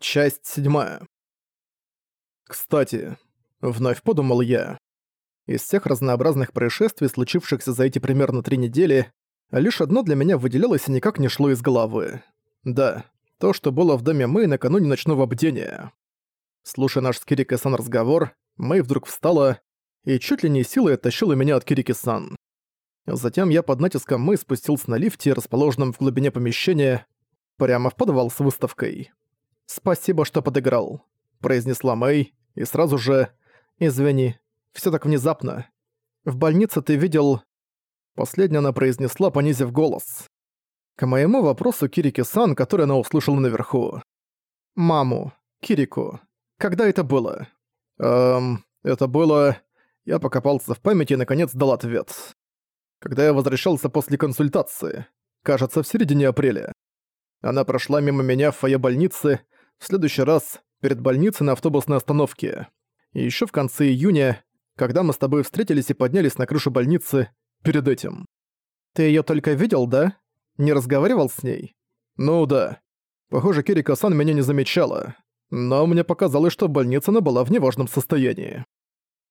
Часть седьмая. Кстати, вновь подумал я. Из всех разнообразных происшествий, случившихся за эти примерно три недели, лишь одно для меня выделялось и никак не шло из головы. Да, то, что было в доме Мэй накануне ночного бдения. Слушая наш с Кирикой-сан разговор, Мэй вдруг встала и чуть ли не силой оттащила меня от Кирики-сан. Затем я под натиском Мэй спустился на лифте, расположенном в глубине помещения, прямо в подвал с выставкой. «Спасибо, что подыграл», — произнесла Мэй, и сразу же... «Извини, все так внезапно. В больнице ты видел...» Последняя она произнесла, понизив голос. К моему вопросу Кирики-сан, который она услышала наверху. «Маму. Кирику. Когда это было?» «Эм... Это было...» Я покопался в памяти и наконец дал ответ. Когда я возвращался после консультации. Кажется, в середине апреля. Она прошла мимо меня в фойе больницы, в следующий раз перед больницей на автобусной остановке. И ещё в конце июня, когда мы с тобой встретились и поднялись на крышу больницы, перед этим. Ты её только видел, да? Не разговаривал с ней? Ну да. Похоже, Кирика-сан меня не замечала. Но мне показалось, что больница она была в неважном состоянии.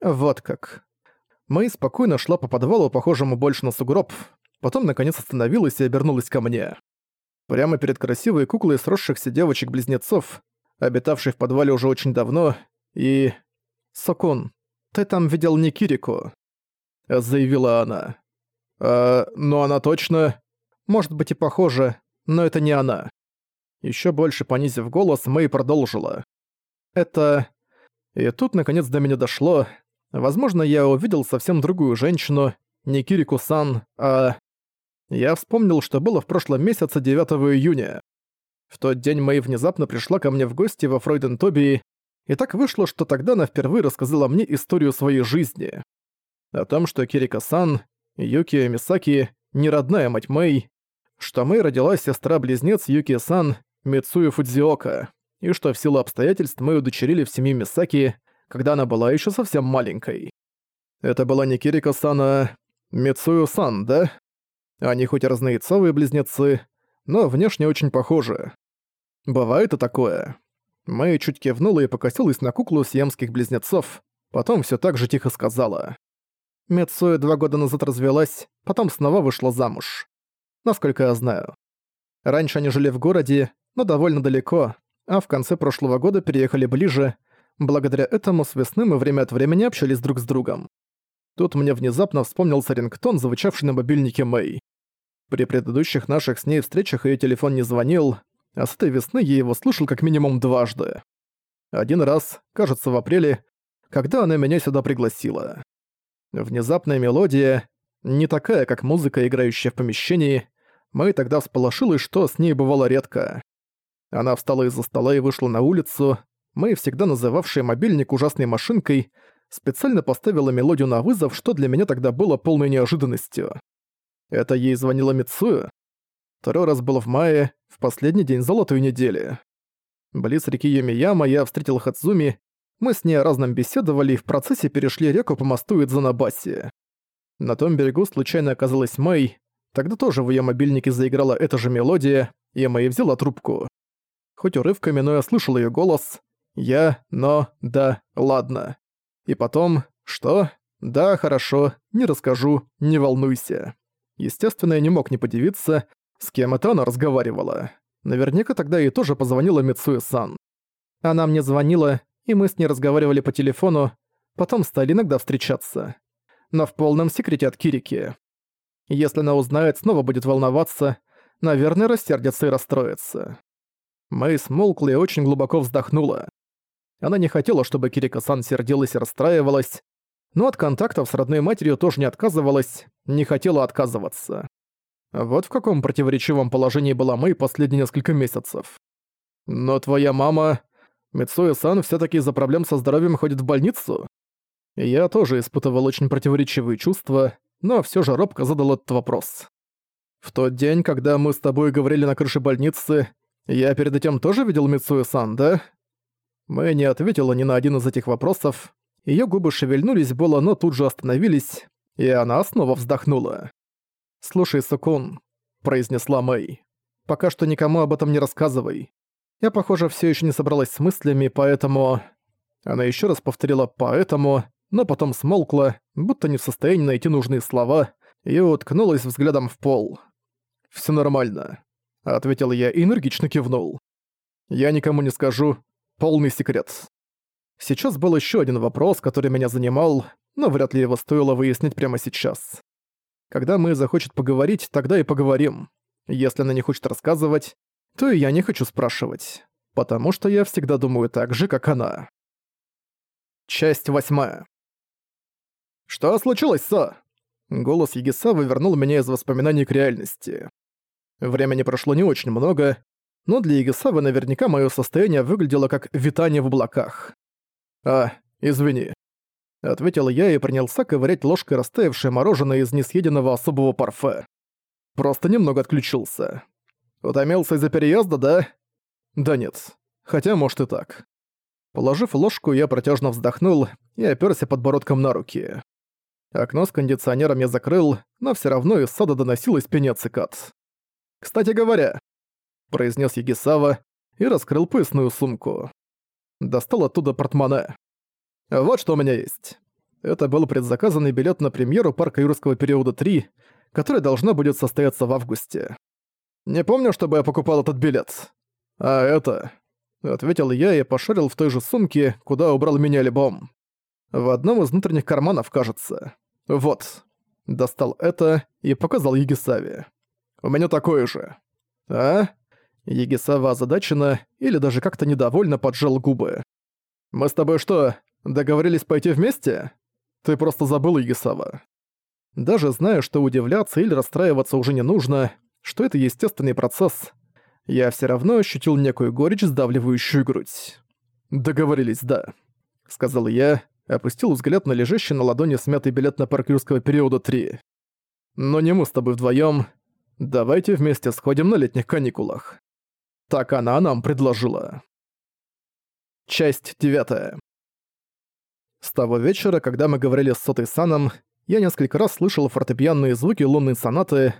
Вот как. Мэй спокойно шла по подвалу, похожему больше на сугроб, потом наконец остановилась и обернулась ко мне. Прямо перед красивой куклой сросшихся девочек-близнецов, обитавшей в подвале уже очень давно, и... «Сокун, ты там видел не Кирику?» — заявила она. «А, но она точно...» «Может быть и похоже, но это не она». Еще больше понизив голос, Мэй продолжила. «Это...» И тут наконец до меня дошло. Возможно, я увидел совсем другую женщину, не Кирику-сан, а... Я вспомнил, что было в прошлом месяце 9 июня. В тот день Мэй внезапно пришла ко мне в гости во Фройден-Тобии, и так вышло, что тогда она впервые рассказала мне историю своей жизни. О том, что Кирика-сан, Юки Мисаки, не родная мать Мэй, что Мэй родилась сестра-близнец Юки-сан, Мицую Фудзиока, и что в силу обстоятельств Мэй удочерили в семье Мисаки, когда она была еще совсем маленькой. Это была не Кирика-сан, а Мицую-сан, да? Они хоть и разнояйцовые близнецы, но внешне очень похожи. Бывает и такое. Мэй чуть кивнула и покосилась на куклу сиамских близнецов, потом все так же тихо сказала. Мецуэ два года назад развелась, потом снова вышла замуж. Насколько я знаю. Раньше они жили в городе, но довольно далеко, а в конце прошлого года переехали ближе. Благодаря этому с весны мы время от времени общались друг с другом. Тут мне внезапно вспомнился рингтон, звучавший на мобильнике Мэй. При предыдущих наших с ней встречах её телефон не звонил, а с этой весны я его слышал как минимум дважды. Один раз, кажется, в апреле, когда она меня сюда пригласила. Внезапная мелодия, не такая, как музыка, играющая в помещении, Мэй тогда всполошилась, что с ней бывало редко. Она встала из-за стола и вышла на улицу. Мэй, всегда называвшая мобильник ужасной машинкой, специально поставила мелодию на вызов, что для меня тогда было полной неожиданностью. Это ей звонила Мицую? Второй раз было в мае, в последний день золотой недели. Близ реки Юмияма я встретил Хадзуми, мы с ней о разном беседовали и в процессе перешли реку по мосту Идзанабаси. На том берегу случайно оказалась Мэй, тогда тоже в её мобильнике заиграла эта же мелодия, и Мэй взяла трубку. Хоть урывками, но я слышал её голос. Я, но, да, ладно. И потом, что? Да, хорошо, не расскажу, не волнуйся. Естественно, я не мог не подивиться, с кем это она разговаривала. Наверняка тогда ей тоже позвонила Мицуэ-сан. Она мне звонила, и мы с ней разговаривали по телефону, потом стали иногда встречаться. Но в полном секрете от Кирики. Если она узнает, снова будет волноваться, наверное, рассердится и расстроится. Мэй смолкла и очень глубоко вздохнула. Она не хотела, чтобы Кирика-сан сердилась и расстраивалась, но от контактов с родной матерью тоже не отказывалась, не хотела отказываться. Вот в каком противоречивом положении была Мэй последние несколько месяцев. Но твоя мама... Мицуэ-сан все таки из-за проблем со здоровьем ходит в больницу? Я тоже испытывал очень противоречивые чувства, но все же робко задал этот вопрос. В тот день, когда мы с тобой говорили на крыше больницы, я перед этим тоже видел Мицуэ-сан, да? Мэй не ответила ни на один из этих вопросов. Её губы шевельнулись было, но тут же остановились, и она снова вздохнула. «Слушай, Сукун», — произнесла Мэй, — «пока что никому об этом не рассказывай. Я, похоже, все еще не собралась с мыслями, поэтому... Она еще раз повторила «поэтому», но потом смолкла, будто не в состоянии найти нужные слова, и уткнулась взглядом в пол. Все нормально», — ответил я и энергично кивнул. «Я никому не скажу. Полный секрет». Сейчас был еще один вопрос, который меня занимал, но вряд ли его стоило выяснить прямо сейчас. Когда мы захочет поговорить, тогда и поговорим. Если она не хочет рассказывать, то и я не хочу спрашивать, потому что я всегда думаю так же, как она. Часть восьмая. «Что случилось, Со?» Голос Егисавы вернул меня из воспоминаний к реальности. Времени прошло не очень много, но для Егисавы наверняка мое состояние выглядело как витание в облаках. «А, извини», — ответил я и принялся ковырять ложкой растаявшее мороженое из несъеденного особого парфе. Просто немного отключился. Утомился из-за переезда, да? Да нет. Хотя, может и так. Положив ложку, я протяжно вздохнул и оперся подбородком на руки. Окно с кондиционером я закрыл, но все равно из сада доносилось пение цикад. «Кстати говоря», — произнес Егисава и раскрыл поясную сумку. Достал оттуда портмоне. «Вот что у меня есть». Это был предзаказанный билет на премьеру парка юрского периода 3, которая должна будет состояться в августе. Не помню, чтобы я покупал этот билет. А это... Ответил я и пошарил в той же сумке, куда убрал меня альбом. В одном из внутренних карманов, кажется. Вот. Достал это и показал Егисаве. У меня такое же. А? Егисава озадачена или даже как-то недовольно поджал губы. Мы с тобой что, договорились пойти вместе? Ты просто забыл, Егисава. Даже зная, что удивляться или расстраиваться уже не нужно, что это естественный процесс, я все равно ощутил некую горечь, сдавливающую грудь. «Договорились, да», — сказал я, опустил взгляд на лежащий на ладони смятый билет на парк юрского периода 3. «Но не мы с тобой вдвоем. Давайте вместе сходим на летних каникулах». Так она нам предложила. Часть девятая. С того вечера, когда мы говорили с Сотой Саном, я несколько раз слышал фортепианные звуки лунной сонаты,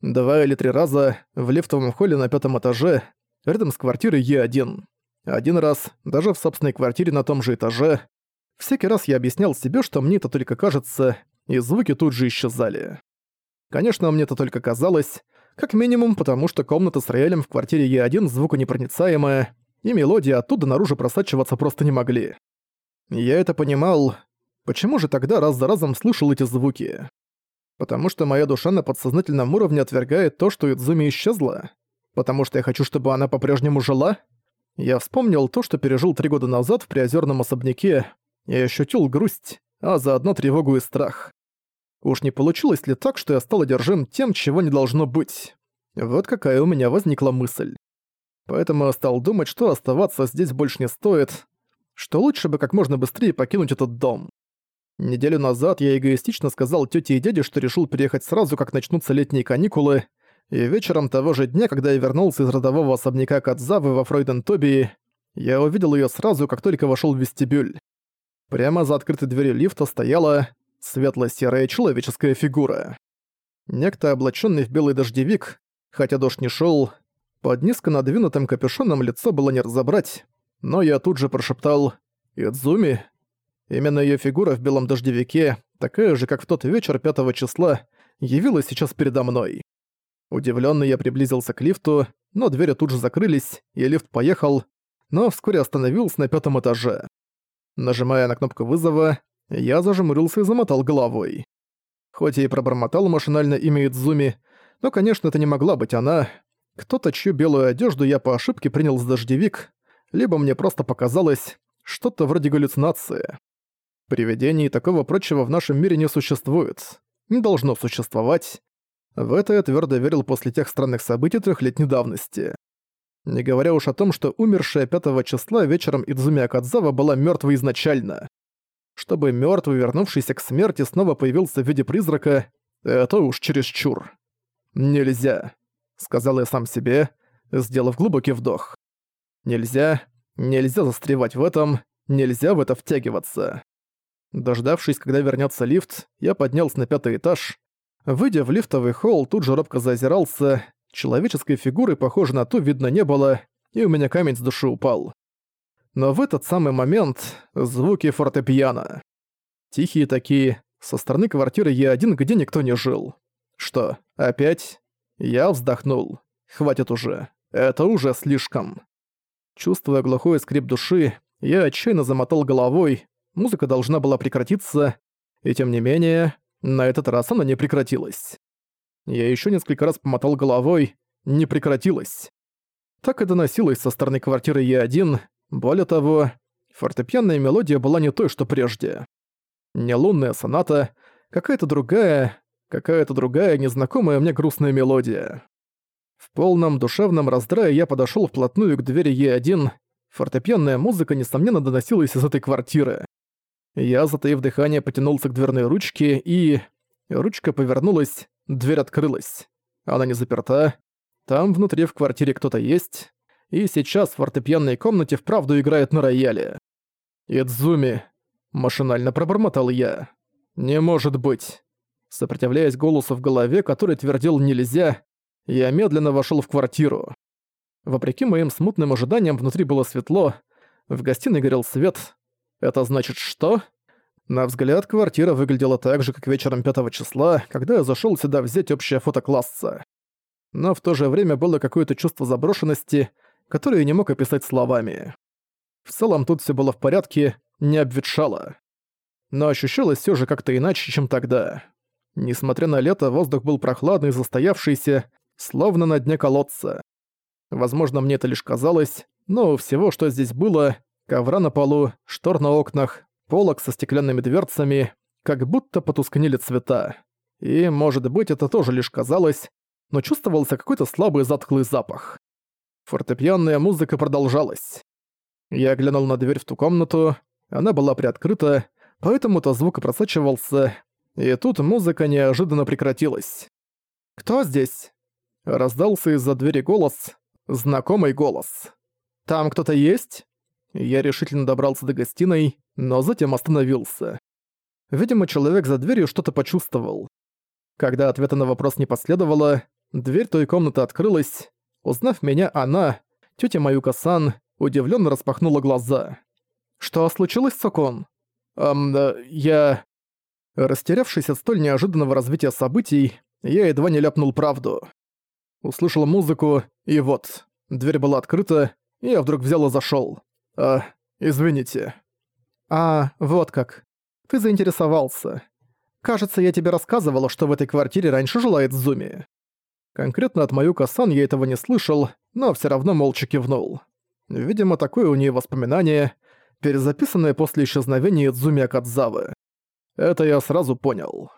два или три раза в лифтовом холле на пятом этаже, рядом с квартирой Е1. Один раз даже в собственной квартире на том же этаже. Всякий раз я объяснял себе, что мне это только кажется, и звуки тут же исчезали. Конечно, мне это только казалось, как минимум потому, что комната с роялем в квартире Е1 звуконепроницаемая, и мелодии оттуда наружу просачиваться просто не могли. Я это понимал. Почему же тогда раз за разом слышал эти звуки? Потому что моя душа на подсознательном уровне отвергает то, что Идзуми исчезла? Потому что я хочу, чтобы она по-прежнему жила? Я вспомнил то, что пережил три года назад в приозерном особняке, и ощутил грусть, а заодно тревогу и страх. Уж не получилось ли так, что я стал одержим тем, чего не должно быть? Вот какая у меня возникла мысль. Поэтому я стал думать, что оставаться здесь больше не стоит, что лучше бы как можно быстрее покинуть этот дом. Неделю назад я эгоистично сказал тете и дяде, что решил приехать сразу, как начнутся летние каникулы, и вечером того же дня, когда я вернулся из родового особняка Кадзавы во Фройден-Тобии, я увидел ее сразу, как только вошел в вестибюль. Прямо за открытой дверью лифта стояла светло-серая человеческая фигура. Некто, облаченный в белый дождевик, хотя дождь не шел, под низко надвинутым капюшоном лицо было не разобрать, но я тут же прошептал «Идзуми?». Именно ее фигура в белом дождевике, такая же, как в тот вечер пятого числа, явилась сейчас передо мной. Удивлённый я приблизился к лифту, но двери тут же закрылись, и лифт поехал, но вскоре остановился на пятом этаже. Нажимая на кнопку вызова, я зажмурился и замотал головой. Хоть и пробормотал машинально имя Идзуми, но, конечно, это не могла быть она. Кто-то, чью белую одежду я по ошибке принял за дождевик, либо мне просто показалось что-то вроде галлюцинации. Привидений и такого прочего в нашем мире не существует. Не должно существовать. В это я твердо верил после тех странных событий трехлетней давности. Не говоря уж о том, что умершая 5 числа вечером Идзуми Акадзава была мертвой изначально. Чтобы мертвый, вернувшийся к смерти, снова появился в виде призрака, это уж чересчур. «Нельзя», — сказал я сам себе, сделав глубокий вдох. «Нельзя, нельзя застревать в этом, нельзя в это втягиваться». Дождавшись, когда вернется лифт, я поднялся на пятый этаж. Выйдя в лифтовый холл, тут же робко зазирался. Человеческой фигуры, похожей на ту, видно не было. и у меня камень с души упал. Но в этот самый момент звуки фортепиано. Тихие такие, со стороны квартиры Е1, где никто не жил. Что, опять? Я вздохнул. Хватит уже. Это уже слишком. Чувствуя глухой скрип души, я отчаянно замотал головой, музыка должна была прекратиться, и тем не менее, на этот раз она не прекратилась. Я еще несколько раз помотал головой, не прекратилась. Так и доносилось со стороны квартиры Е1, более того, фортепианная мелодия была не той, что прежде. Не лунная соната, какая-то другая, какая-то другая незнакомая мне грустная мелодия. В полном душевном раздрае я подошёл вплотную к двери Е1. Фортепианная музыка, несомненно, доносилась из этой квартиры. Я, затаив дыхание, потянулся к дверной ручке и... Ручка повернулась, дверь открылась. Она не заперта. Там внутри в квартире кто-то есть. И сейчас в фортепианной комнате вправду играет на рояле. «Идзуми», — машинально пробормотал я. «Не может быть». Сопротивляясь голосу в голове, который твердил «нельзя», я медленно вошёл в квартиру. Вопреки моим смутным ожиданиям, внутри было светло, в гостиной горел свет. Это значит что? На взгляд, квартира выглядела так же, как вечером 5 числа, когда я зашёл сюда взять общее фото класса. Но в то же время было какое-то чувство заброшенности, которое я не мог описать словами. В целом тут всё было в порядке, не обветшало. Но ощущалось всё же как-то иначе, чем тогда. Несмотря на лето, воздух был прохладный, застоявшийся, словно на дне колодца. Возможно, мне это лишь казалось, но всего, что здесь было, ковра на полу, штор на окнах, полок со стеклянными дверцами, как будто потускнели цвета. И, может быть, это тоже лишь казалось, но чувствовался какой-то слабый затхлый запах. Фортепианная музыка продолжалась. Я глянул на дверь в ту комнату, она была приоткрыта, поэтому-то звук просачивался, и тут музыка неожиданно прекратилась. «Кто здесь?» Раздался из-за двери голос, знакомый голос. «Там кто-то есть?» Я решительно добрался до гостиной, но затем остановился. Видимо, человек за дверью что-то почувствовал. Когда ответа на вопрос не последовало, дверь той комнаты открылась. Узнав меня, она, тетя Маюка-сан, удивленно распахнула глаза. «Что случилось, Сокон?» «Эм, я...» Растерявшись от столь неожиданного развития событий, я едва не ляпнул правду услышал музыку, и вот, дверь была открыта, и я вдруг взял и зашёл. А, извините. А, вот как. Ты заинтересовался. Кажется, я тебе рассказывала, что в этой квартире раньше жила Эдзуми. Конкретно от Маюка-сан я этого не слышал, но всё равно молча кивнул. Видимо, такое у неё воспоминание, перезаписанное после исчезновения Эдзуми Акадзавы. Это я сразу понял.